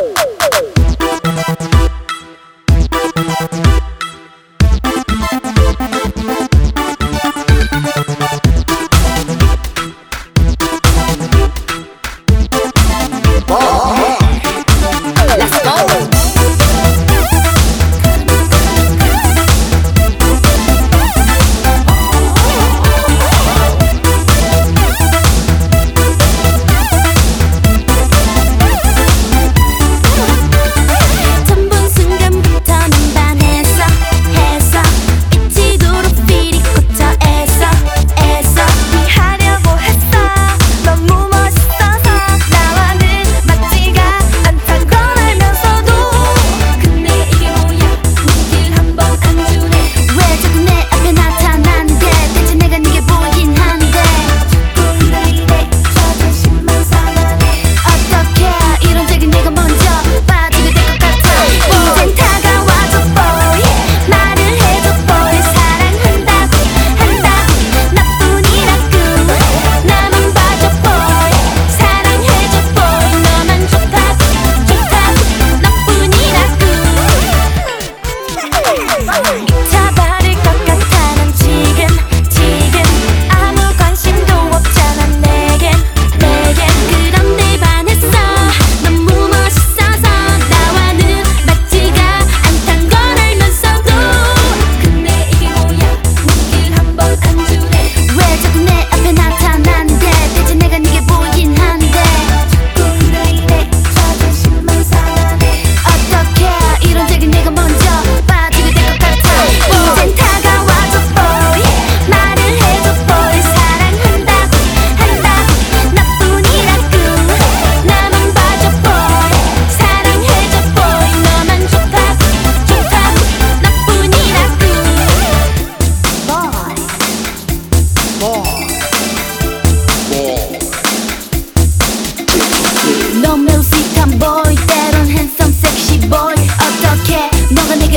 Música No